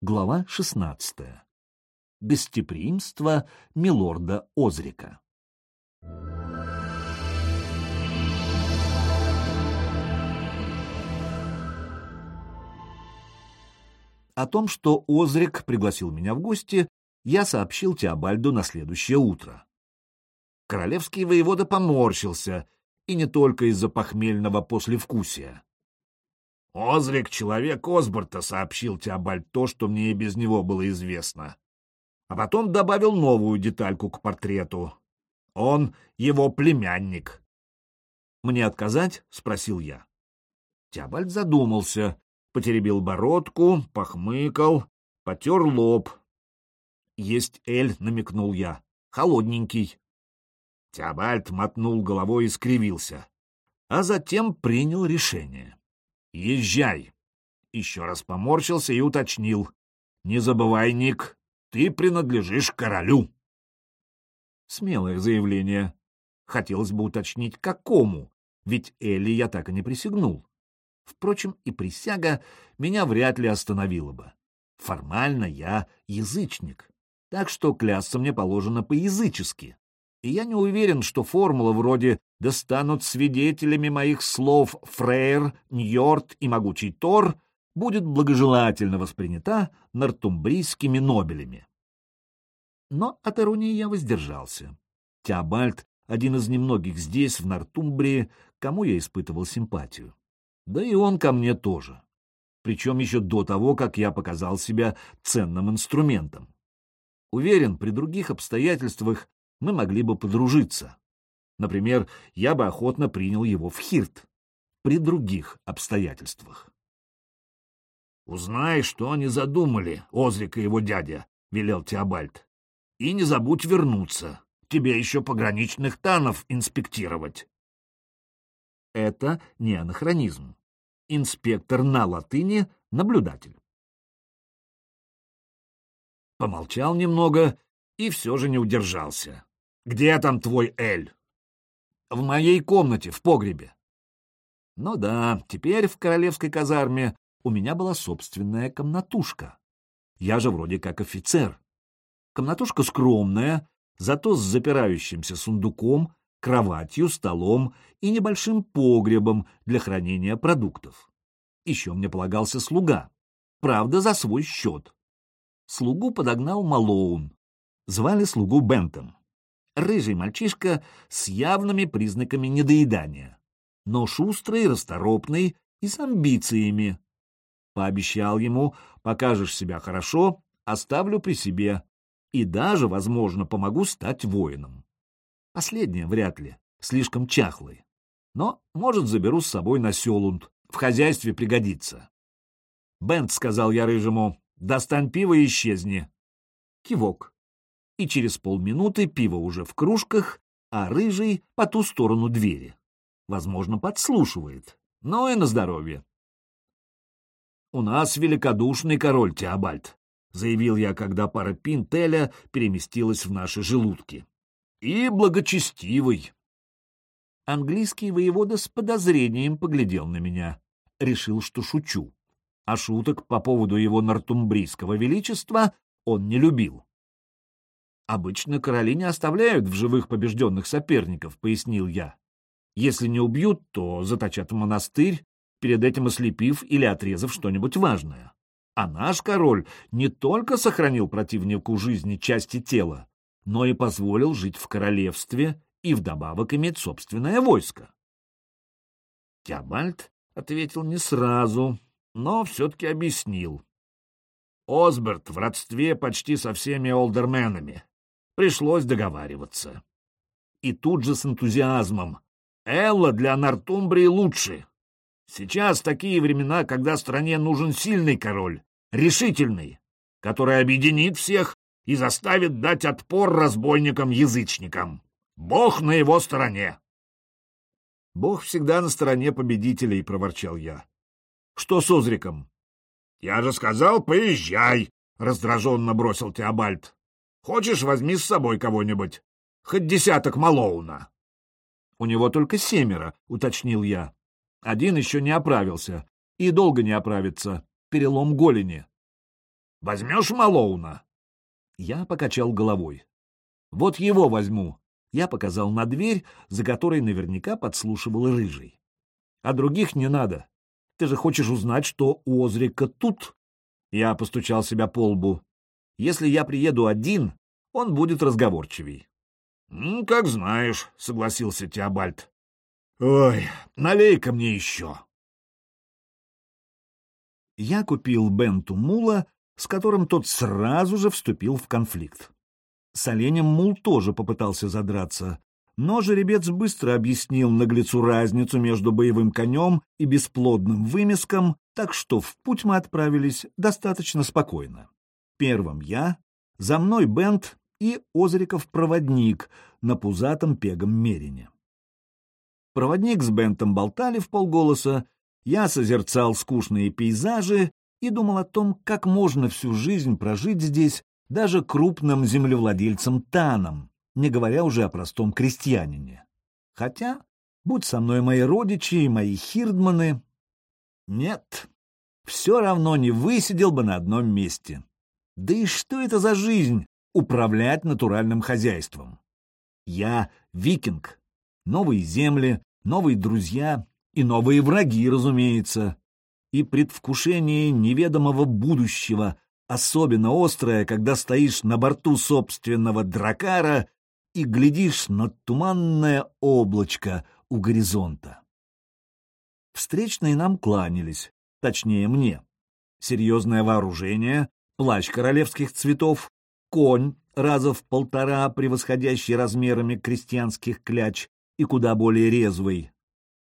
Глава 16. Гостеприимство милорда Озрика. О том, что Озрик пригласил меня в гости, я сообщил Теобальду на следующее утро. Королевский воевода поморщился, и не только из-за похмельного послевкусия. «Озрик — человек Осборта», — сообщил Теобальд то, что мне и без него было известно. А потом добавил новую детальку к портрету. Он его племянник. «Мне отказать?» — спросил я. Теобальд задумался, потеребил бородку, похмыкал, потер лоб. «Есть Эль», — намекнул я, — «холодненький». Теобальд мотнул головой и скривился, а затем принял решение. Езжай. Еще раз поморщился и уточнил. Не забывай, Ник, ты принадлежишь королю. Смелое заявление. Хотелось бы уточнить, какому, ведь Элли я так и не присягнул. Впрочем, и присяга меня вряд ли остановила бы. Формально я язычник, так что клясться мне положено по-язычески. И я не уверен, что формула вроде «да станут свидетелями моих слов Фрейр, Ньорд и могучий Тор» будет благожелательно воспринята нортумбрийскими нобелями. Но от иронии я воздержался. Теобальд — один из немногих здесь, в Нортумбрии, кому я испытывал симпатию. Да и он ко мне тоже. Причем еще до того, как я показал себя ценным инструментом. Уверен, при других обстоятельствах мы могли бы подружиться. Например, я бы охотно принял его в Хирт при других обстоятельствах. «Узнай, что они задумали, Озрик и его дядя», — велел Теобальд. «И не забудь вернуться. Тебе еще пограничных танов инспектировать». Это не анахронизм. Инспектор на латыни — наблюдатель. Помолчал немного и все же не удержался. Где там твой Эль? В моей комнате, в погребе. Ну да, теперь в королевской казарме у меня была собственная комнатушка. Я же вроде как офицер. Комнатушка скромная, зато с запирающимся сундуком, кроватью, столом и небольшим погребом для хранения продуктов. Еще мне полагался слуга, правда, за свой счет. Слугу подогнал Малоун. Звали слугу Бентом рыжий мальчишка с явными признаками недоедания, но шустрый, расторопный и с амбициями. Пообещал ему, покажешь себя хорошо, оставлю при себе и даже, возможно, помогу стать воином. Последнее вряд ли, слишком чахлый. Но, может, заберу с собой на Селунд, в хозяйстве пригодится. Бент, — сказал я рыжему, — достань пиво и исчезни. Кивок и через полминуты пиво уже в кружках, а рыжий по ту сторону двери. Возможно, подслушивает, но и на здоровье. «У нас великодушный король Теобальд», — заявил я, когда пара пинтеля переместилась в наши желудки. «И благочестивый». Английский воевода с подозрением поглядел на меня. Решил, что шучу. А шуток по поводу его нортумбрийского величества он не любил. Обычно короли не оставляют в живых побежденных соперников, пояснил я. Если не убьют, то заточат в монастырь, перед этим ослепив или отрезав что-нибудь важное. А наш король не только сохранил противнику жизни части тела, но и позволил жить в королевстве и вдобавок иметь собственное войско. Теобальд ответил не сразу, но все-таки объяснил. Осберт в родстве почти со всеми олдерменами. Пришлось договариваться. И тут же с энтузиазмом. Элла для Нортумбрии лучше. Сейчас такие времена, когда стране нужен сильный король, решительный, который объединит всех и заставит дать отпор разбойникам-язычникам. Бог на его стороне. Бог всегда на стороне победителей, — проворчал я. Что с Озриком? — Я же сказал, поезжай, — раздраженно бросил Теобальд. Хочешь, возьми с собой кого-нибудь. Хоть десяток Малоуна. — У него только семеро, — уточнил я. Один еще не оправился. И долго не оправится. Перелом голени. Возьмешь Малоуна? Я покачал головой. Вот его возьму. Я показал на дверь, за которой наверняка подслушивал рыжий. А других не надо. Ты же хочешь узнать, что у Озрика тут? Я постучал себя по лбу. Если я приеду один, он будет разговорчивей. — Как знаешь, — согласился Теобальд. — Ой, налей-ка мне еще. Я купил Бенту Мула, с которым тот сразу же вступил в конфликт. С оленем Мул тоже попытался задраться, но жеребец быстро объяснил наглецу разницу между боевым конем и бесплодным вымеском, так что в путь мы отправились достаточно спокойно. Первым я, за мной Бент и Озриков-проводник на пузатом пегом мерине. Проводник с Бентом болтали в полголоса, я созерцал скучные пейзажи и думал о том, как можно всю жизнь прожить здесь даже крупным землевладельцам Таном, не говоря уже о простом крестьянине. Хотя, будь со мной мои родичи и мои хирдманы... Нет, все равно не высидел бы на одном месте. Да и что это за жизнь — управлять натуральным хозяйством? Я викинг. Новые земли, новые друзья и новые враги, разумеется. И предвкушение неведомого будущего, особенно острое, когда стоишь на борту собственного дракара и глядишь на туманное облачко у горизонта. Встречные нам кланялись, точнее мне. Серьезное вооружение, плащ королевских цветов, конь, раза в полтора превосходящий размерами крестьянских кляч и куда более резвый.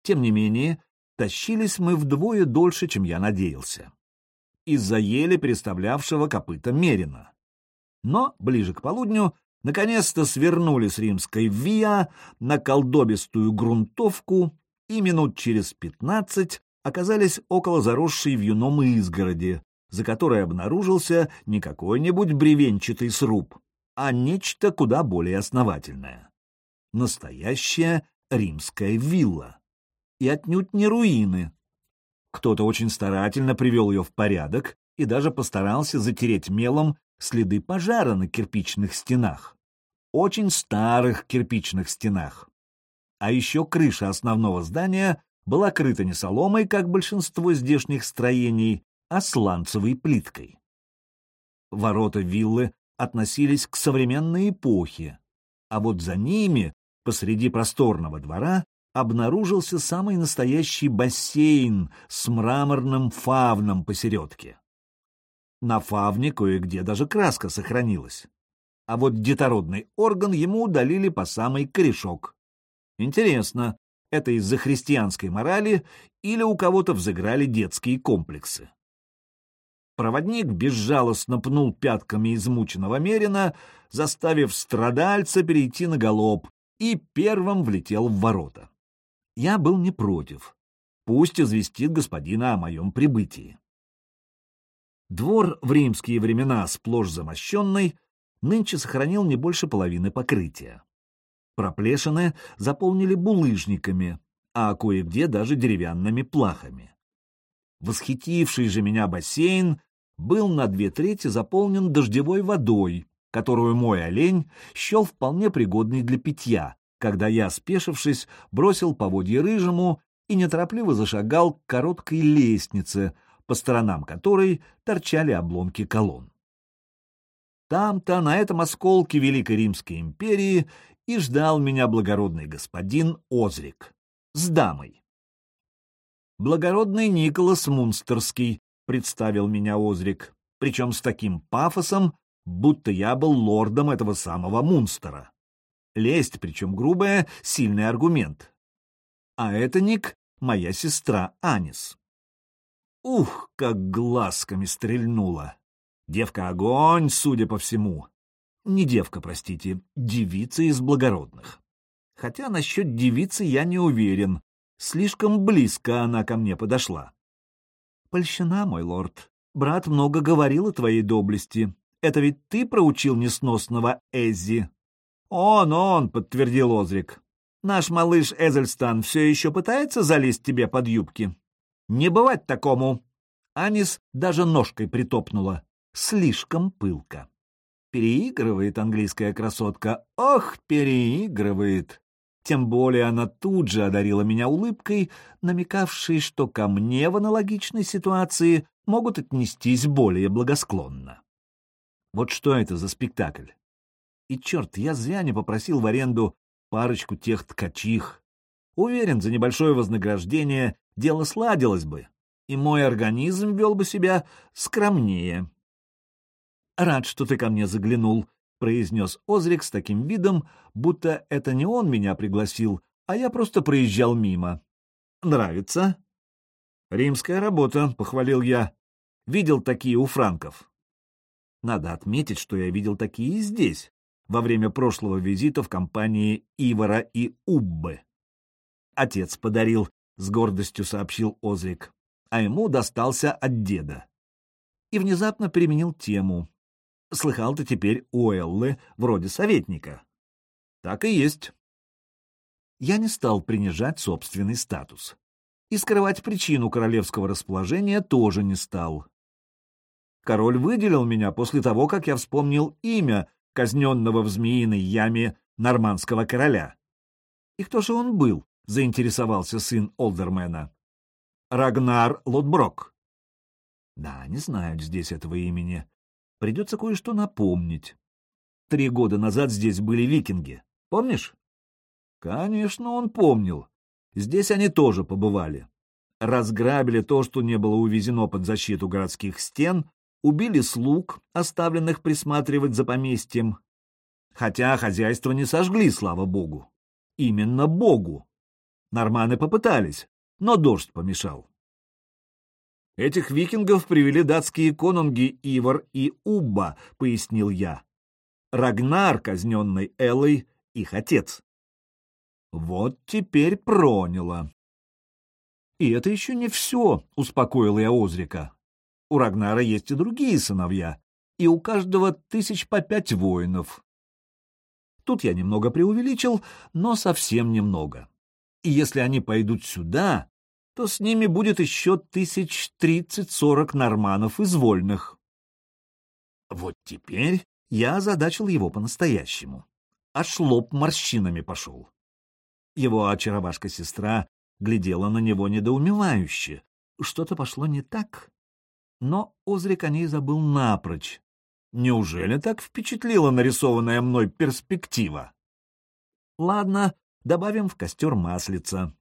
Тем не менее, тащились мы вдвое дольше, чем я надеялся. Из-за еле переставлявшего копыта Мерина. Но ближе к полудню наконец-то свернули с римской Виа на колдобистую грунтовку и минут через пятнадцать оказались около заросшей вьюном изгороди, за которой обнаружился не какой-нибудь бревенчатый сруб, а нечто куда более основательное. Настоящая римская вилла. И отнюдь не руины. Кто-то очень старательно привел ее в порядок и даже постарался затереть мелом следы пожара на кирпичных стенах. Очень старых кирпичных стенах. А еще крыша основного здания была крыта не соломой, как большинство здешних строений, а сланцевой плиткой. Ворота виллы относились к современной эпохе, а вот за ними, посреди просторного двора, обнаружился самый настоящий бассейн с мраморным фавном посередке. На фавне кое-где даже краска сохранилась. А вот детородный орган ему удалили по самый корешок. Интересно, это из-за христианской морали или у кого-то взыграли детские комплексы? Проводник безжалостно пнул пятками измученного Мерина, заставив страдальца перейти на галоп, и первым влетел в ворота. Я был не против. Пусть известит господина о моем прибытии. Двор в римские времена сплошь замощенный нынче сохранил не больше половины покрытия. Проплешины заполнили булыжниками, а кое-где даже деревянными плахами. Восхитивший же меня бассейн был на две трети заполнен дождевой водой, которую мой олень счел вполне пригодной для питья, когда я, спешившись, бросил поводье рыжему и неторопливо зашагал к короткой лестнице, по сторонам которой торчали обломки колонн. Там-то, на этом осколке Великой Римской империи, и ждал меня благородный господин Озрик с дамой. Благородный Николас Мунстерский, представил меня Озрик, причем с таким пафосом, будто я был лордом этого самого Мунстера. Лесть, причем грубая, сильный аргумент. А это Ник — моя сестра Анис. Ух, как глазками стрельнула! Девка огонь, судя по всему. Не девка, простите, девица из благородных. Хотя насчет девицы я не уверен. Слишком близко она ко мне подошла. Польщена, мой лорд. Брат много говорил о твоей доблести. Это ведь ты проучил несносного Эззи. Он, он, подтвердил Озрик. Наш малыш Эзельстан все еще пытается залезть тебе под юбки? Не бывать такому. Анис даже ножкой притопнула. слишком пылко. Переигрывает английская красотка, ох, переигрывает. Тем более она тут же одарила меня улыбкой, намекавшей, что ко мне в аналогичной ситуации могут отнестись более благосклонно. Вот что это за спектакль? И черт, я зря не попросил в аренду парочку тех ткачих. Уверен, за небольшое вознаграждение дело сладилось бы, и мой организм вел бы себя скромнее. «Рад, что ты ко мне заглянул», — произнес Озрик с таким видом, будто это не он меня пригласил, а я просто проезжал мимо. «Нравится?» «Римская работа», — похвалил я. «Видел такие у франков». Надо отметить, что я видел такие и здесь, во время прошлого визита в компании Ивара и Уббы. Отец подарил, — с гордостью сообщил Озрик, а ему достался от деда. И внезапно переменил тему. Слыхал ты теперь у Эллы вроде советника. Так и есть. Я не стал принижать собственный статус. И скрывать причину королевского расположения тоже не стал. Король выделил меня после того, как я вспомнил имя казненного в змеиной яме нормандского короля. И кто же он был, заинтересовался сын Олдермена. Рагнар Лотброк. Да, не знают здесь этого имени. Придется кое-что напомнить. Три года назад здесь были викинги. Помнишь? Конечно, он помнил. Здесь они тоже побывали. Разграбили то, что не было увезено под защиту городских стен, убили слуг, оставленных присматривать за поместьем. Хотя хозяйство не сожгли, слава богу. Именно богу. Норманы попытались, но дождь помешал. Этих викингов привели датские конунги Ивар и Убба, пояснил я. Рагнар, казненный Элой, их отец. Вот теперь проняло. И это еще не все, успокоил я Озрика. У Рагнара есть и другие сыновья, и у каждого тысяч по пять воинов. Тут я немного преувеличил, но совсем немного. И если они пойдут сюда, то с ними будет еще тысяч тридцать-сорок норманов из вольных. Вот теперь я озадачил его по-настоящему. Аж лоб морщинами пошел. Его очаровашка-сестра глядела на него недоумевающе. Что-то пошло не так но Озрик о ней забыл напрочь. Неужели так впечатлила нарисованная мной перспектива? Ладно, добавим в костер маслица.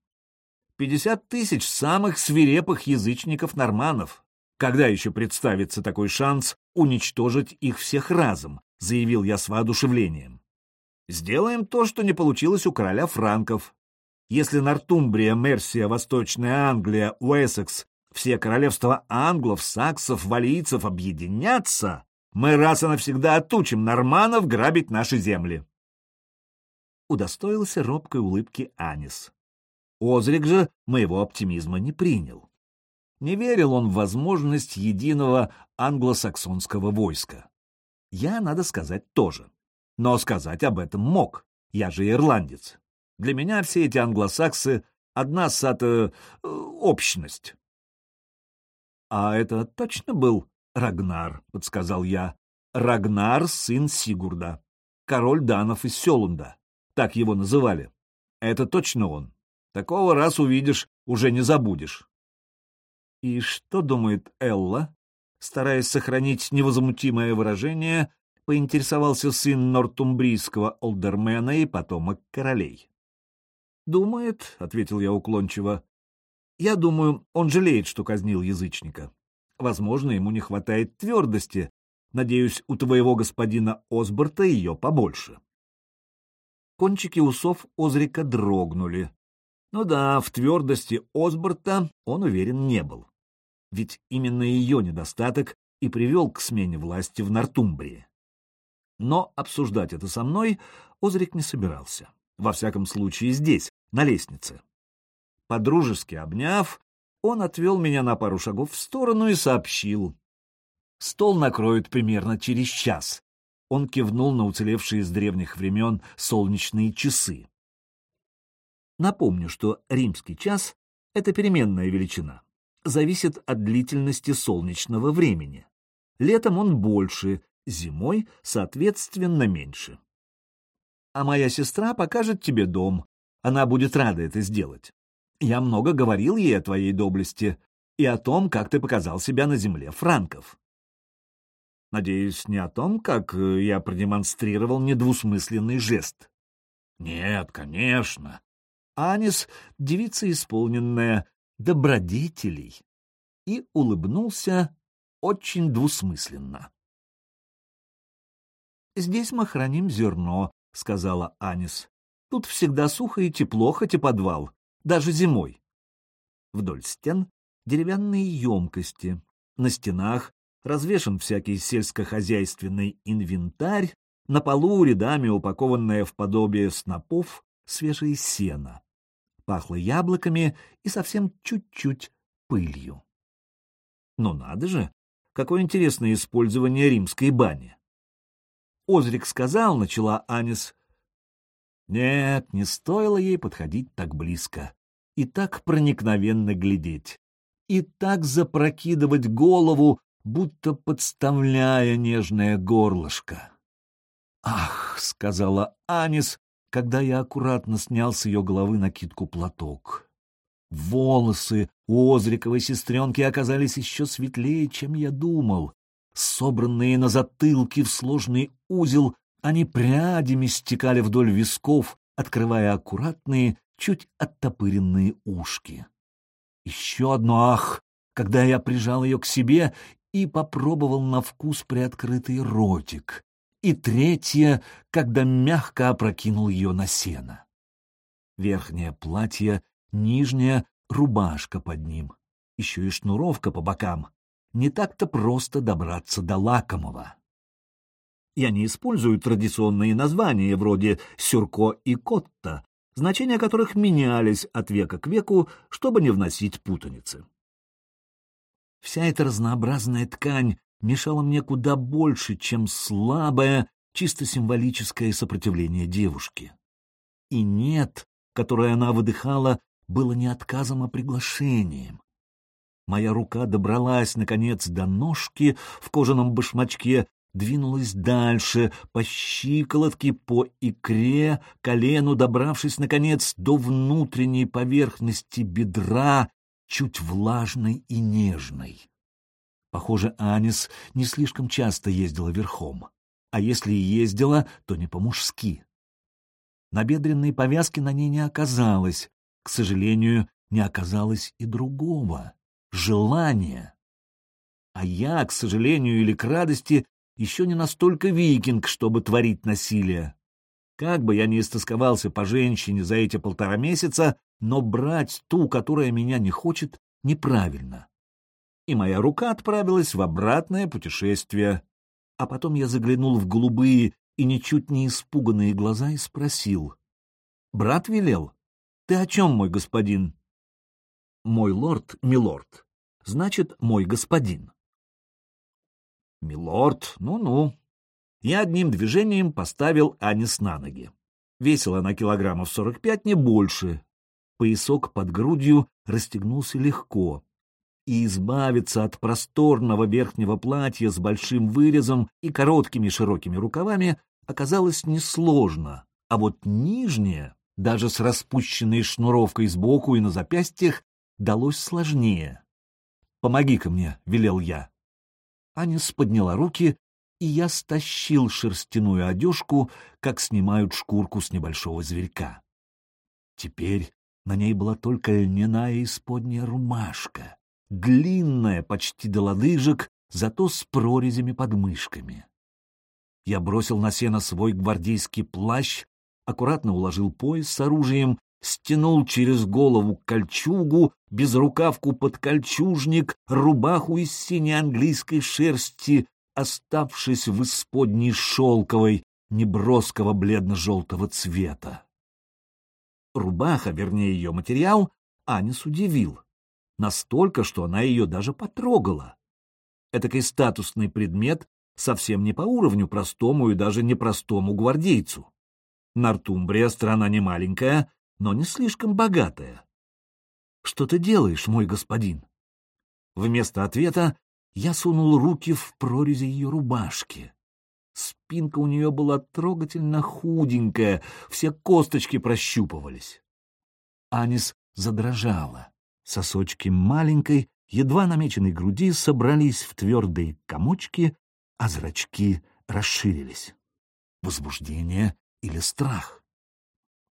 Пятьдесят тысяч самых свирепых язычников-норманов. Когда еще представится такой шанс уничтожить их всех разом, заявил я с воодушевлением. Сделаем то, что не получилось у короля франков. Если Нортумбрия, Мерсия, Восточная Англия, Уэссекс все королевства англов, саксов, валийцев объединятся, мы раз и навсегда отучим норманов грабить наши земли. Удостоился робкой улыбки Анис. Озрик же моего оптимизма не принял. Не верил он в возможность единого англосаксонского войска. Я, надо сказать, тоже. Но сказать об этом мог. Я же ирландец. Для меня все эти англосаксы — одна сата... Э, общность. «А это точно был Рагнар?» — подсказал я. «Рагнар — сын Сигурда, король данов из Селунда. Так его называли. Это точно он. Такого раз увидишь, уже не забудешь». «И что думает Элла?» Стараясь сохранить невозмутимое выражение, поинтересовался сын нортумбрийского олдермена и потомок королей. «Думает», — ответил я уклончиво, я думаю, он жалеет, что казнил язычника. Возможно, ему не хватает твердости. Надеюсь, у твоего господина Осборта ее побольше. Кончики усов Озрика дрогнули. Ну да, в твердости Осборта он уверен не был. Ведь именно ее недостаток и привел к смене власти в Нортумбрии. Но обсуждать это со мной Озрик не собирался. Во всяком случае здесь, на лестнице. Подружески обняв, он отвел меня на пару шагов в сторону и сообщил. Стол накроют примерно через час. Он кивнул на уцелевшие с древних времен солнечные часы. Напомню, что римский час — это переменная величина, зависит от длительности солнечного времени. Летом он больше, зимой, соответственно, меньше. А моя сестра покажет тебе дом. Она будет рада это сделать. Я много говорил ей о твоей доблести и о том, как ты показал себя на земле франков. Надеюсь, не о том, как э, я продемонстрировал недвусмысленный жест. Нет, конечно. Анис — девица исполненная добродетелей. И улыбнулся очень двусмысленно. «Здесь мы храним зерно», — сказала Анис. «Тут всегда сухо и тепло, хоть и подвал, даже зимой». Вдоль стен деревянные емкости, на стенах развешан всякий сельскохозяйственный инвентарь, на полу рядами упакованное в подобие снопов свежее сено. Пахло яблоками и совсем чуть-чуть пылью. Но надо же, какое интересное использование римской бани. Озрик сказал, начала Анис. Нет, не стоило ей подходить так близко и так проникновенно глядеть, и так запрокидывать голову, будто подставляя нежное горлышко. «Ах!» — сказала Анис, когда я аккуратно снял с ее головы накидку-платок. Волосы у Озриковой сестренки оказались еще светлее, чем я думал. Собранные на затылке в сложный узел, они прядями стекали вдоль висков, открывая аккуратные, чуть оттопыренные ушки. Еще одно «ах!» когда я прижал ее к себе и попробовал на вкус приоткрытый ротик, и третье, когда мягко опрокинул ее на сено. Верхнее платье, нижняя рубашка под ним, еще и шнуровка по бокам. Не так-то просто добраться до лакомого. Я не использую традиционные названия вроде «сюрко» и «котта», значения которых менялись от века к веку, чтобы не вносить путаницы. Вся эта разнообразная ткань мешала мне куда больше, чем слабое, чисто символическое сопротивление девушки. И «нет», которое она выдыхала, было не отказом, а приглашением. Моя рука добралась, наконец, до ножки в кожаном башмачке, двинулась дальше, по щиколотке, по икре, колену, добравшись, наконец, до внутренней поверхности бедра, чуть влажной и нежной. Похоже, Анис не слишком часто ездила верхом, а если и ездила, то не по-мужски. Набедренной повязки на ней не оказалось, к сожалению, не оказалось и другого — желания. А я, к сожалению или к радости, еще не настолько викинг, чтобы творить насилие. Как бы я ни истосковался по женщине за эти полтора месяца, но брать ту, которая меня не хочет, неправильно. И моя рука отправилась в обратное путешествие. А потом я заглянул в голубые и ничуть не испуганные глаза и спросил. «Брат велел? Ты о чем, мой господин?» «Мой лорд, милорд. Значит, мой господин». «Милорд, ну-ну». Я одним движением поставил Анис на ноги. Весила она килограммов сорок пять, не больше. Поясок под грудью расстегнулся легко, и избавиться от просторного верхнего платья с большим вырезом и короткими широкими рукавами оказалось несложно, а вот нижнее, даже с распущенной шнуровкой сбоку и на запястьях, далось сложнее. «Помоги-ка мне», — велел я. Анис подняла руки, и я стащил шерстяную одежку, как снимают шкурку с небольшого зверька. Теперь на ней была только льняная исподняя рубашка, длинная почти до лодыжек, зато с прорезями под мышками. Я бросил на сено свой гвардейский плащ, аккуратно уложил пояс с оружием стянул через голову кольчугу, безрукавку под кольчужник, рубаху из синей английской шерсти, оставшись в исподней шелковой, неброского бледно-желтого цвета. Рубаха, вернее ее материал, Анис удивил. Настолько, что она ее даже потрогала. Этакий статусный предмет совсем не по уровню простому и даже непростому гвардейцу. Нортумбрия — страна не маленькая, но не слишком богатая. «Что ты делаешь, мой господин?» Вместо ответа я сунул руки в прорези ее рубашки. Спинка у нее была трогательно худенькая, все косточки прощупывались. Анис задрожала. Сосочки маленькой, едва намеченной груди собрались в твердые комочки, а зрачки расширились. Возбуждение или страх?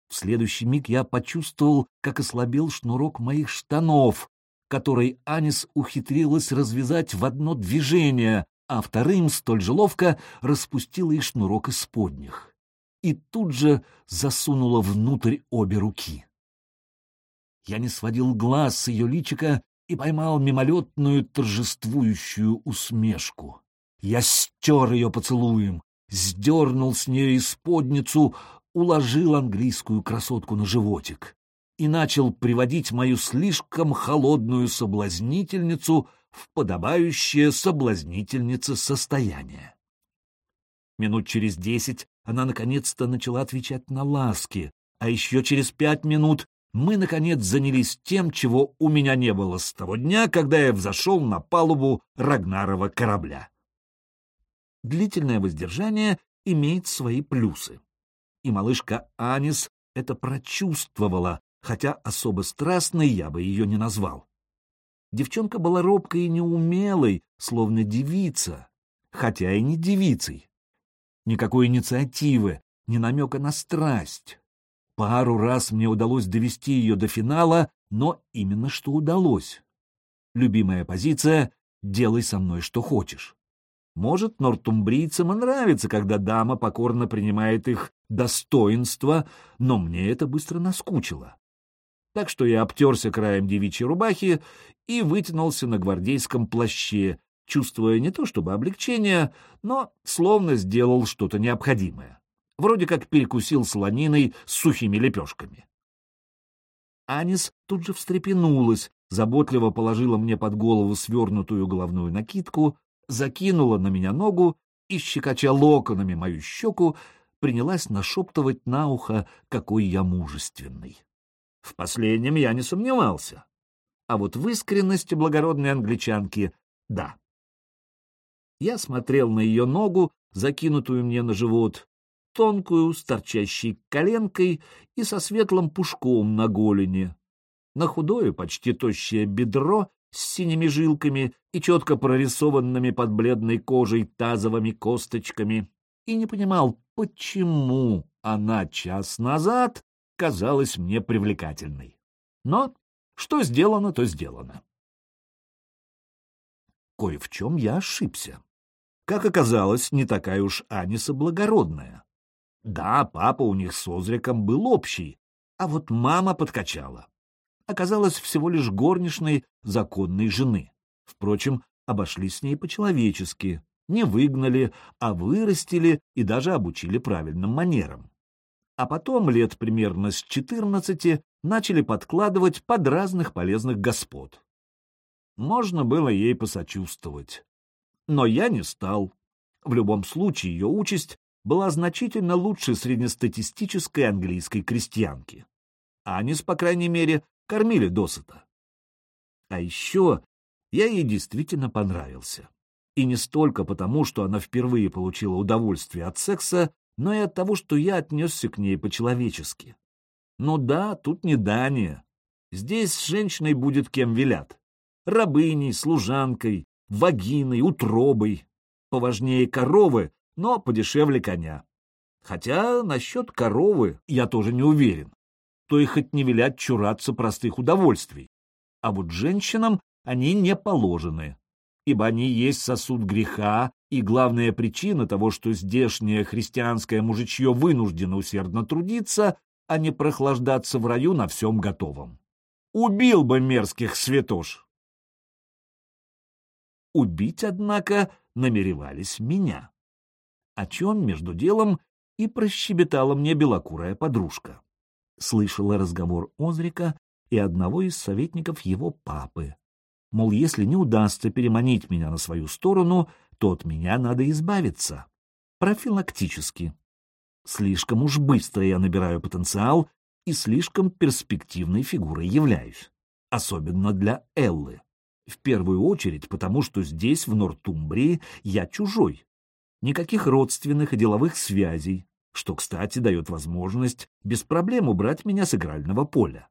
В следующий миг я почувствовал, как ослабел шнурок моих штанов, который Анис ухитрилась развязать в одно движение, а вторым столь же ловко распустила и шнурок из подних. И тут же засунула внутрь обе руки. Я не сводил глаз с ее личика и поймал мимолетную торжествующую усмешку. Я стер ее поцелуем, сдернул с нее исподницу, уложил английскую красотку на животик и начал приводить мою слишком холодную соблазнительницу в подобающее соблазнительнице состояние. Минут через десять она наконец-то начала отвечать на ласки, а еще через пять минут мы, наконец, занялись тем, чего у меня не было с того дня, когда я взошел на палубу Рагнарова корабля. Длительное воздержание имеет свои плюсы. И малышка Анис это прочувствовала, хотя особо страстной я бы ее не назвал. Девчонка была робкой и неумелой, словно девица, хотя и не девицей. Никакой инициативы, ни намека на страсть. Пару раз мне удалось довести ее до финала, но именно что удалось. Любимая позиция — делай со мной что хочешь. Может, нортумбрийцам и нравится, когда дама покорно принимает их достоинство, но мне это быстро наскучило так что я обтерся краем девичьей рубахи и вытянулся на гвардейском плаще, чувствуя не то чтобы облегчение, но словно сделал что-то необходимое. Вроде как перекусил слониной с сухими лепешками. Анис тут же встрепенулась, заботливо положила мне под голову свернутую головную накидку, закинула на меня ногу и, щекоча локонами мою щеку, принялась нашептывать на ухо, какой я мужественный. В последнем я не сомневался. А вот в искренности благородной англичанки — да. Я смотрел на ее ногу, закинутую мне на живот, тонкую, с торчащей коленкой и со светлым пушком на голени, на худое, почти тощее бедро с синими жилками и четко прорисованными под бледной кожей тазовыми косточками, и не понимал, почему она час назад казалась мне привлекательной. Но что сделано, то сделано. Кое в чем я ошибся. Как оказалось, не такая уж Аниса благородная. Да, папа у них с Озриком был общий, а вот мама подкачала. Оказалась всего лишь горничной законной жены. Впрочем, обошлись с ней по-человечески, не выгнали, а вырастили и даже обучили правильным манерам а потом лет примерно с четырнадцати начали подкладывать под разных полезных господ. Можно было ей посочувствовать. Но я не стал. В любом случае ее участь была значительно лучше среднестатистической английской крестьянки. Анис, по крайней мере, кормили досыта. А еще я ей действительно понравился. И не столько потому, что она впервые получила удовольствие от секса, но и от того, что я отнесся к ней по-человечески. Ну да, тут не Дания. Здесь с женщиной будет кем велят. Рабыней, служанкой, вагиной, утробой. Поважнее коровы, но подешевле коня. Хотя насчет коровы я тоже не уверен. То и хоть не велят чураться простых удовольствий. А вот женщинам они не положены ибо они есть сосуд греха и главная причина того, что здешнее христианское мужичье вынуждено усердно трудиться, а не прохлаждаться в раю на всем готовом. Убил бы мерзких святош! Убить, однако, намеревались меня. О чем, между делом, и прощебетала мне белокурая подружка. Слышала разговор Озрика и одного из советников его папы, Мол, если не удастся переманить меня на свою сторону, то от меня надо избавиться. Профилактически. Слишком уж быстро я набираю потенциал и слишком перспективной фигурой являюсь. Особенно для Эллы. В первую очередь потому, что здесь, в Нортумбрии, я чужой. Никаких родственных и деловых связей, что, кстати, дает возможность без проблем убрать меня с игрального поля.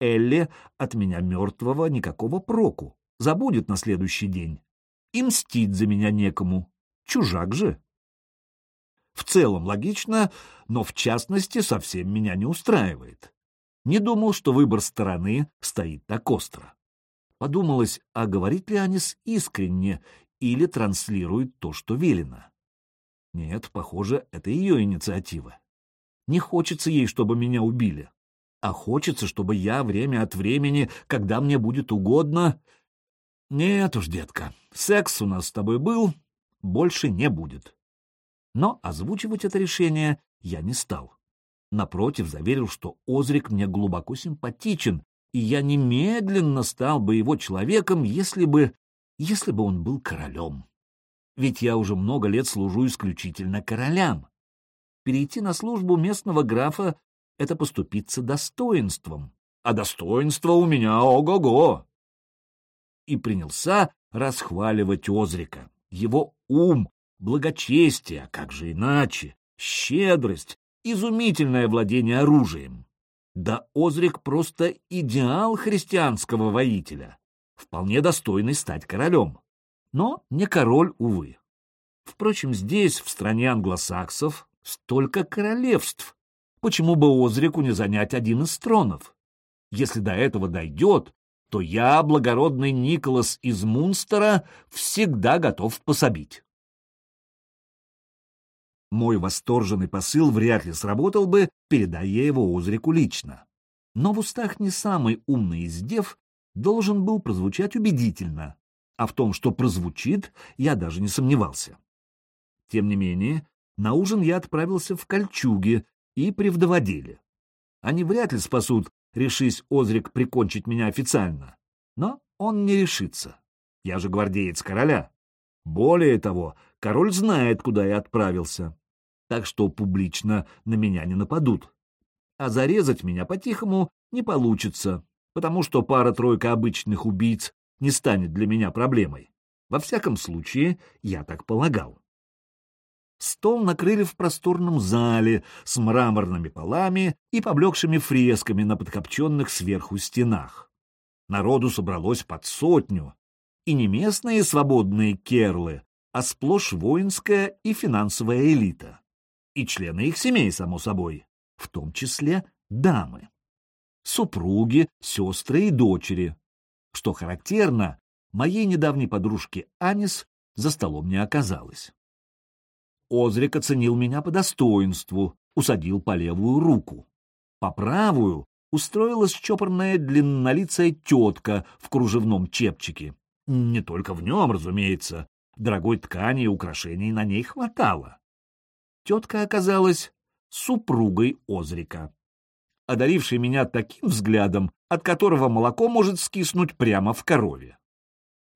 Элли от меня мертвого никакого проку, забудет на следующий день. И мстить за меня некому. Чужак же. В целом логично, но в частности совсем меня не устраивает. Не думал, что выбор стороны стоит так остро. Подумалось, а говорит ли Анис искренне или транслирует то, что велено. Нет, похоже, это ее инициатива. Не хочется ей, чтобы меня убили, а хочется, чтобы я время от времени, когда мне будет угодно... Нет уж, детка, секс у нас с тобой был, больше не будет. Но озвучивать это решение я не стал. Напротив, заверил, что Озрик мне глубоко симпатичен, и я немедленно стал бы его человеком, если бы... если бы он был королем. Ведь я уже много лет служу исключительно королям. Перейти на службу местного графа — это поступиться достоинством, а достоинство у меня ого-го. И принялся расхваливать Озрика, его ум, благочестие, а как же иначе, щедрость, изумительное владение оружием. Да Озрик просто идеал христианского воителя, вполне достойный стать королем. Но не король, увы. Впрочем, здесь, в стране англосаксов, столько королевств. Почему бы Озрику не занять один из тронов? Если до этого дойдет, то я, благородный Николас из Мунстера, всегда готов пособить. Мой восторженный посыл вряд ли сработал бы, передая его Озрику лично. Но в устах не самый умный из дев должен был прозвучать убедительно, а в том, что прозвучит, я даже не сомневался. Тем не менее, на ужин я отправился в Кольчуге и при вдоводеле. Они вряд ли спасут, решись Озрик прикончить меня официально. Но он не решится. Я же гвардеец короля. Более того, король знает, куда я отправился, так что публично на меня не нападут. А зарезать меня по-тихому не получится, потому что пара-тройка обычных убийц не станет для меня проблемой. Во всяком случае, я так полагал. Стол накрыли в просторном зале с мраморными полами и поблекшими фресками на подкопченных сверху стенах. Народу собралось под сотню, и не местные свободные керлы, а сплошь воинская и финансовая элита. И члены их семей, само собой, в том числе дамы. Супруги, сестры и дочери. Что характерно, моей недавней подружки Анис за столом не оказалось. Озрик оценил меня по достоинству, усадил по левую руку. По правую устроилась чопорная длиннолицая тетка в кружевном чепчике, не только в нем, разумеется. Дорогой ткани и украшений на ней хватало. Тетка оказалась супругой Озрика, одарившей меня таким взглядом, от которого молоко может скиснуть прямо в корове.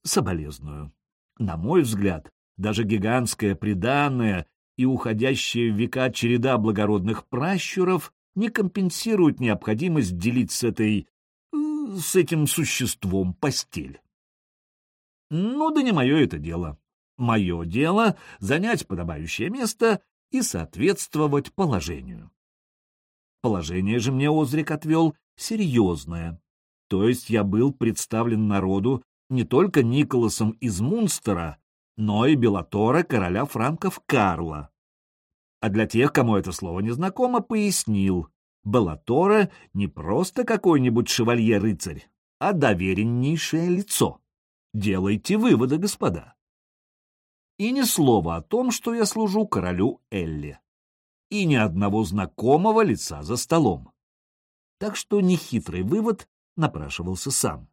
Соболезную. На мой взгляд, даже гигантское приданное и уходящая в века череда благородных пращуров не компенсируют необходимость делить с этой... с этим существом постель. Ну да не мое это дело. Мое дело — занять подобающее место и соответствовать положению. Положение же мне Озрик отвел серьезное. То есть я был представлен народу не только Николасом из Мунстера, но и Белатора короля франков Карла. А для тех, кому это слово не знакомо, пояснил. Белатора не просто какой-нибудь шевалье-рыцарь, а довереннейшее лицо. Делайте выводы, господа. И ни слова о том, что я служу королю Элли. И ни одного знакомого лица за столом. Так что нехитрый вывод напрашивался сам.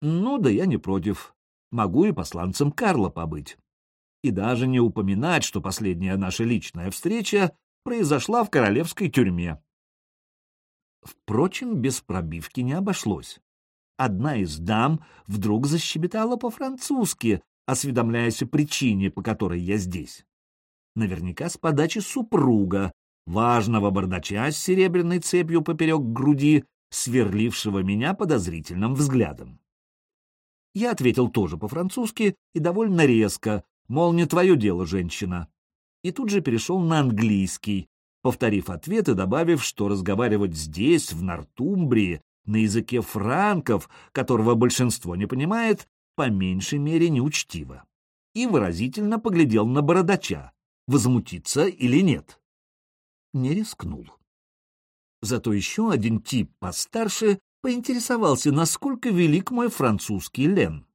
Ну да я не против. Могу и посланцем Карла побыть. И даже не упоминать, что последняя наша личная встреча произошла в королевской тюрьме. Впрочем, без пробивки не обошлось одна из дам вдруг защебетала по-французски, осведомляясь о причине, по которой я здесь. Наверняка с подачи супруга, важного бардача с серебряной цепью поперек груди, сверлившего меня подозрительным взглядом. Я ответил тоже по-французски и довольно резко, мол, не твое дело, женщина. И тут же перешел на английский, повторив ответ и добавив, что разговаривать здесь, в Нортумбрии, на языке франков, которого большинство не понимает, по меньшей мере неучтиво. И выразительно поглядел на бородача, возмутиться или нет. Не рискнул. Зато еще один тип постарше поинтересовался, насколько велик мой французский Лен.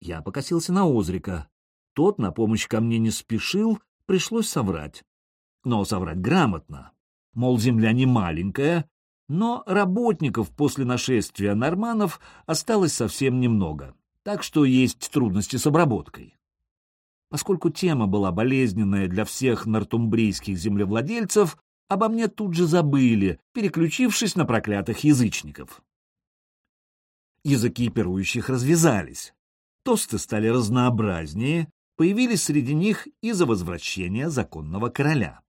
Я покосился на Озрика. Тот на помощь ко мне не спешил, пришлось соврать. Но соврать грамотно. Мол, земля не маленькая, но работников после нашествия норманов осталось совсем немного, так что есть трудности с обработкой. Поскольку тема была болезненная для всех нортумбрийских землевладельцев, обо мне тут же забыли, переключившись на проклятых язычников. Языки пирующих развязались. Тосты стали разнообразнее, появились среди них и за возвращение законного короля.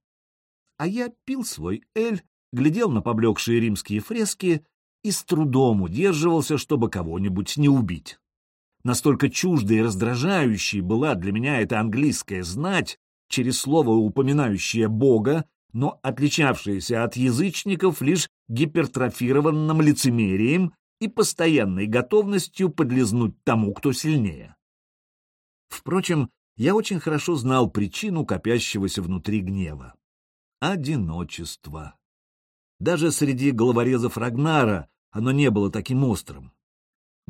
А я пил свой эль, глядел на поблекшие римские фрески и с трудом удерживался, чтобы кого-нибудь не убить. Настолько чуждой и раздражающей была для меня эта английская знать, через слово упоминающее Бога, но отличавшаяся от язычников лишь гипертрофированным лицемерием и постоянной готовностью подлизнуть тому, кто сильнее. Впрочем, я очень хорошо знал причину копящегося внутри гнева. Одиночество. Даже среди головорезов Рагнара оно не было таким острым.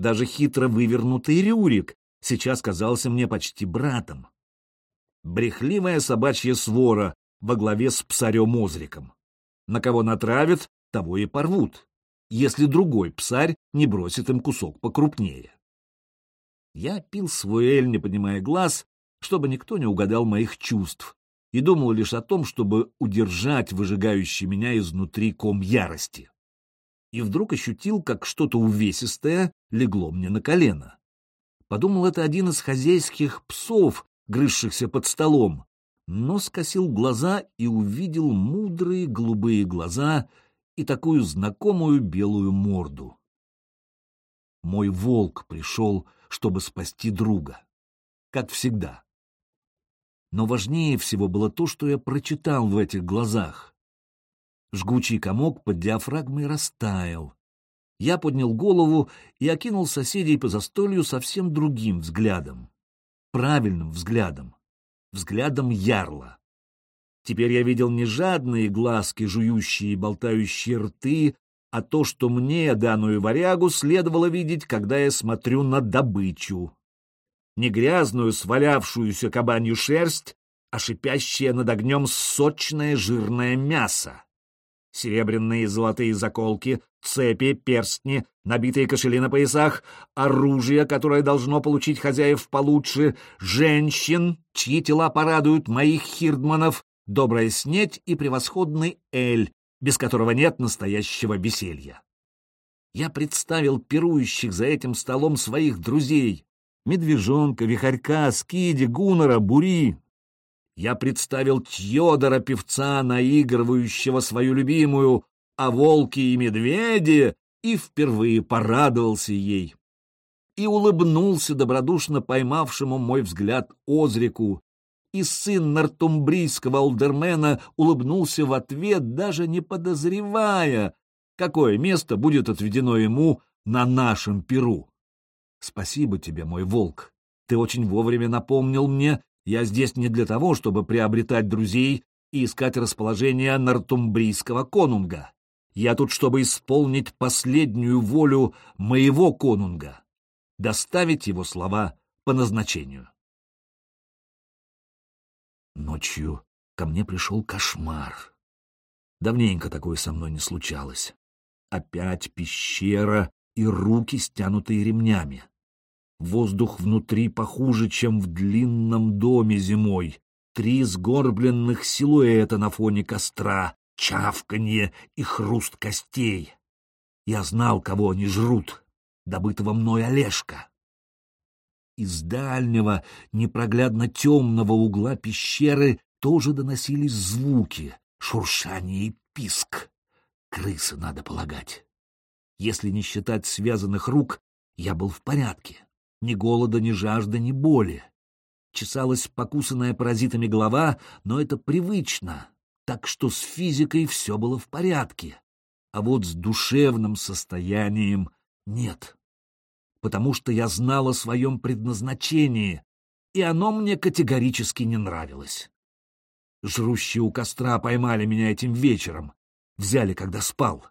Даже хитро вывернутый Рюрик сейчас казался мне почти братом. Брехливая собачья свора, во главе с псарем Озриком. На кого натравят, того и порвут, если другой псарь не бросит им кусок покрупнее. Я пил свой эль, не поднимая глаз, чтобы никто не угадал моих чувств, и думал лишь о том, чтобы удержать выжигающий меня изнутри ком ярости. И вдруг ощутил, как что-то увесистое легло мне на колено. Подумал, это один из хозяйских псов, грызшихся под столом, но скосил глаза и увидел мудрые голубые глаза и такую знакомую белую морду. Мой волк пришел, чтобы спасти друга, как всегда. Но важнее всего было то, что я прочитал в этих глазах. Жгучий комок под диафрагмой растаял. Я поднял голову и окинул соседей по застолью совсем другим взглядом. Правильным взглядом взглядом ярла. Теперь я видел не жадные глазки, жующие и болтающие рты, а то, что мне, данную варягу, следовало видеть, когда я смотрю на добычу. Не грязную, свалявшуюся кабанью шерсть, а шипящее над огнем сочное жирное мясо серебряные и золотые заколки, цепи, перстни, набитые кошели на поясах, оружие, которое должно получить хозяев получше, женщин, чьи тела порадуют моих хирдманов, добрая снеть и превосходный эль, без которого нет настоящего веселья. Я представил пирующих за этим столом своих друзей — медвежонка, вихарька, скиди, гунора, бури, я представил Тьодора, певца, наигрывающего свою любимую, а волки и медведи, и впервые порадовался ей. И улыбнулся добродушно поймавшему мой взгляд Озрику, и сын нортумбрийского алдермена улыбнулся в ответ, даже не подозревая, какое место будет отведено ему на нашем перу. Спасибо тебе, мой волк. Ты очень вовремя напомнил мне, я здесь не для того, чтобы приобретать друзей и искать расположение нортумбрийского конунга. Я тут, чтобы исполнить последнюю волю моего конунга, доставить его слова по назначению. Ночью ко мне пришел кошмар. Давненько такое со мной не случалось. Опять пещера и руки, стянутые ремнями. Воздух внутри похуже, чем в длинном доме зимой. Три сгорбленных силуэта на фоне костра, чавканье и хруст костей. Я знал, кого они жрут, добытого мной Олежка. Из дальнего, непроглядно темного угла пещеры тоже доносились звуки, шуршание и писк. Крысы, надо полагать. Если не считать связанных рук, я был в порядке. Ни голода, ни жажды, ни боли. Чесалась покусанная паразитами голова, но это привычно, так что с физикой все было в порядке. А вот с душевным состоянием нет. Потому что я знал о своем предназначении, и оно мне категорически не нравилось. Жрущие у костра поймали меня этим вечером, взяли, когда спал.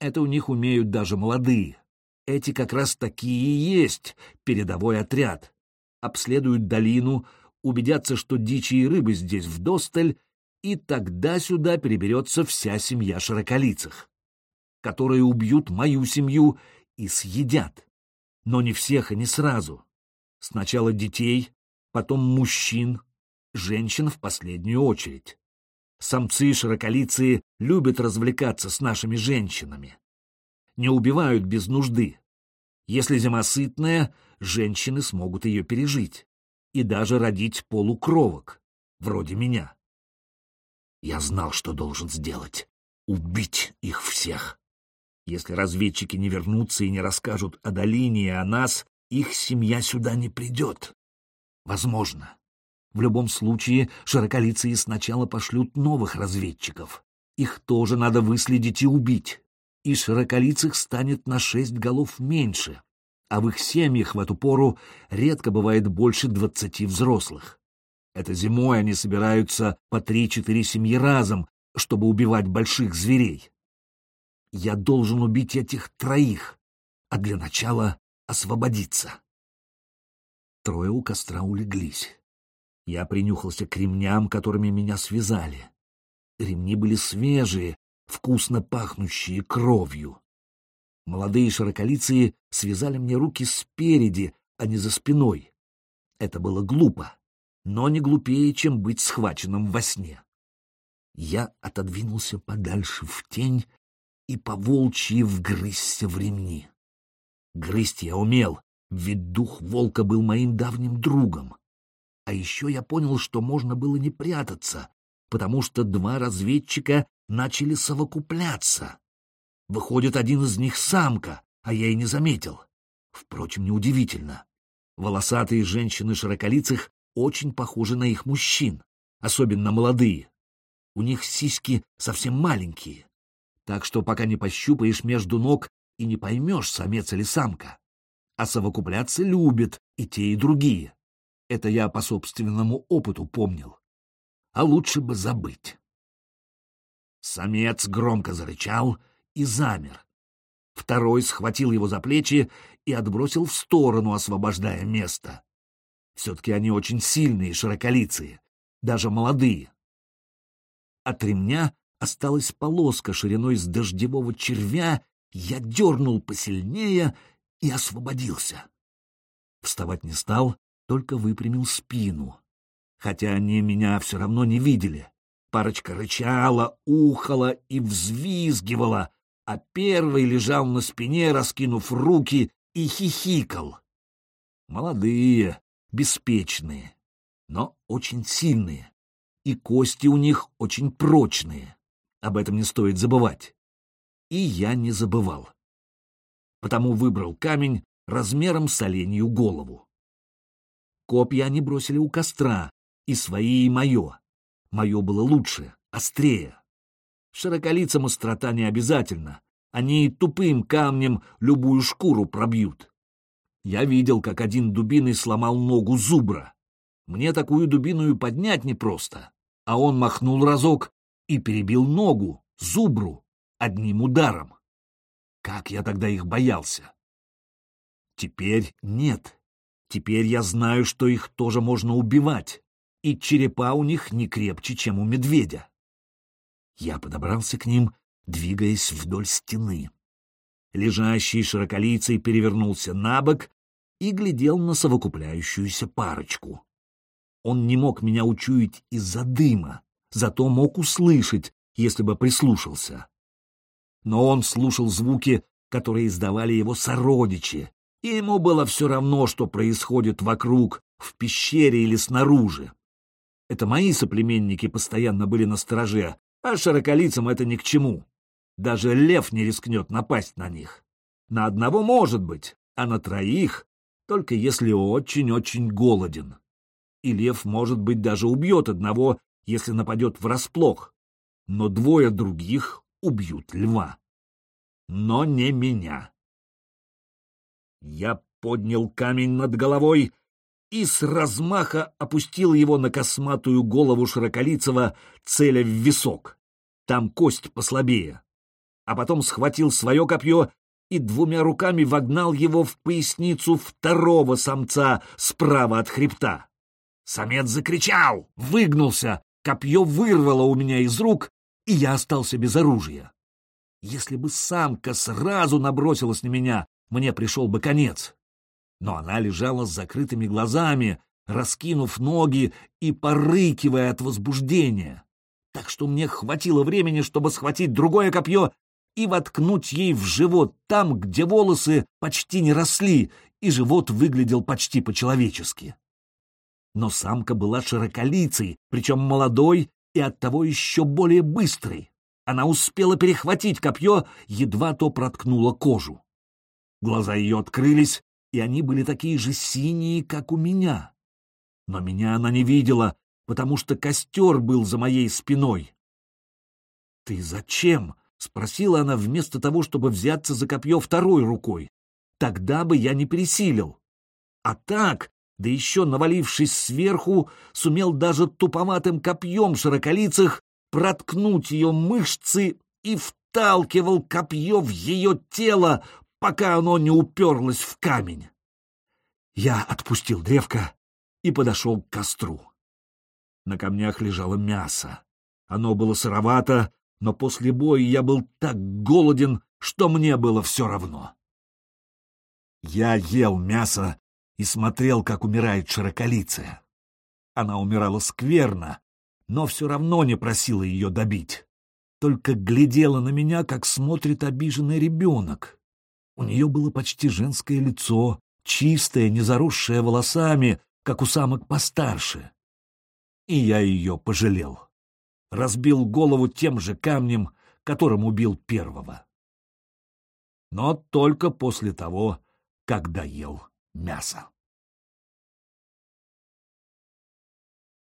Это у них умеют даже молодые. Эти как раз такие и есть передовой отряд. Обследуют долину, убедятся, что дичи и рыбы здесь вдосталь, и тогда сюда переберется вся семья широколицых, которые убьют мою семью и съедят. Но не всех и не сразу. Сначала детей, потом мужчин, женщин в последнюю очередь. Самцы широколицые любят развлекаться с нашими женщинами. Не убивают без нужды. Если зима сытная, женщины смогут ее пережить и даже родить полукровок, вроде меня. Я знал, что должен сделать — убить их всех. Если разведчики не вернутся и не расскажут о долине и о нас, их семья сюда не придет. Возможно. В любом случае, широколицые сначала пошлют новых разведчиков. Их тоже надо выследить и убить. И широколицых станет на шесть голов меньше, а в их семьях в эту пору редко бывает больше двадцати взрослых. Это зимой они собираются по три-четыре семьи разом, чтобы убивать больших зверей. Я должен убить этих троих, а для начала освободиться. Трое у костра улеглись. Я принюхался к ремням, которыми меня связали. Ремни были свежие, вкусно пахнущие кровью. Молодые широколицые связали мне руки спереди, а не за спиной. Это было глупо, но не глупее, чем быть схваченным во сне. Я отодвинулся подальше в тень и поволчьи вгрызся в ремни. Грызть я умел, ведь дух волка был моим давним другом. А еще я понял, что можно было не прятаться, потому что два разведчика начали совокупляться. Выходит, один из них самка, а я и не заметил. Впрочем, неудивительно. Волосатые женщины широколицых очень похожи на их мужчин, особенно молодые. У них сиськи совсем маленькие, так что пока не пощупаешь между ног и не поймешь, самец или самка. А совокупляться любят и те, и другие. Это я по собственному опыту помнил. А лучше бы забыть. Самец громко зарычал и замер. Второй схватил его за плечи и отбросил в сторону, освобождая место. Все-таки они очень сильные, широколицые, даже молодые. От ремня осталась полоска шириной с дождевого червя, я дернул посильнее и освободился. Вставать не стал, только выпрямил спину. Хотя они меня все равно не видели. Парочка рычала, ухала и взвизгивала, а первый лежал на спине, раскинув руки, и хихикал. Молодые, беспечные, но очень сильные, и кости у них очень прочные. Об этом не стоит забывать. И я не забывал. Потому выбрал камень размером с оленью голову. Копья они бросили у костра, и свои, и мое. Мое было лучше, острее. Широколицам острота не обязательно. Они тупым камнем любую шкуру пробьют. Я видел, как один дубиной сломал ногу зубра. Мне такую дубиную поднять непросто. А он махнул разок и перебил ногу, зубру, одним ударом. Как я тогда их боялся? Теперь нет. Теперь я знаю, что их тоже можно убивать, и черепа у них не крепче, чем у медведя. Я подобрался к ним, двигаясь вдоль стены. Лежащий широколицей перевернулся на бок и глядел на совокупляющуюся парочку. Он не мог меня учуять из-за дыма, зато мог услышать, если бы прислушался. Но он слушал звуки, которые издавали его сородичи, и ему было все равно, что происходит вокруг, в пещере или снаружи. Это мои соплеменники постоянно были на стороже, а широколицам это ни к чему. Даже лев не рискнет напасть на них. На одного может быть, а на троих только если очень-очень голоден. И лев, может быть, даже убьет одного, если нападет врасплох, но двое других убьют льва. Но не меня. Я поднял камень над головой и с размаха опустил его на косматую голову Широколицего, целя в висок. Там кость послабее. А потом схватил свое копье и двумя руками вогнал его в поясницу второго самца справа от хребта. Самец закричал, выгнулся, копье вырвало у меня из рук, и я остался без оружия. Если бы самка сразу набросилась на меня, мне пришел бы конец. Но она лежала с закрытыми глазами, раскинув ноги и порыкивая от возбуждения. Так что мне хватило времени, чтобы схватить другое копье и воткнуть ей в живот там, где волосы почти не росли, и живот выглядел почти по-человечески. Но самка была широколицей, причем молодой и оттого еще более быстрой. Она успела перехватить копье, едва то проткнула кожу. Глаза ее открылись, и они были такие же синие, как у меня. Но меня она не видела, потому что костер был за моей спиной. — Ты зачем? — спросила она вместо того, чтобы взяться за копье второй рукой. Тогда бы я не пересилил. А так, да еще навалившись сверху, сумел даже туповатым копьем широколицых проткнуть ее мышцы и вталкивал копье в ее тело, пока оно не уперлось в камень. Я отпустил древко и подошел к костру. На камнях лежало мясо. Оно было сыровато, но после боя я был так голоден, что мне было все равно. Я ел мясо и смотрел, как умирает широколицая. Она умирала скверно, но все равно не просила ее добить. Только глядела на меня, как смотрит обиженный ребенок. У нее было почти женское лицо, чистое, не заросшее волосами, как у самок постарше. И я ее пожалел. Разбил голову тем же камнем, которым убил первого. Но только после того, как доел мясо.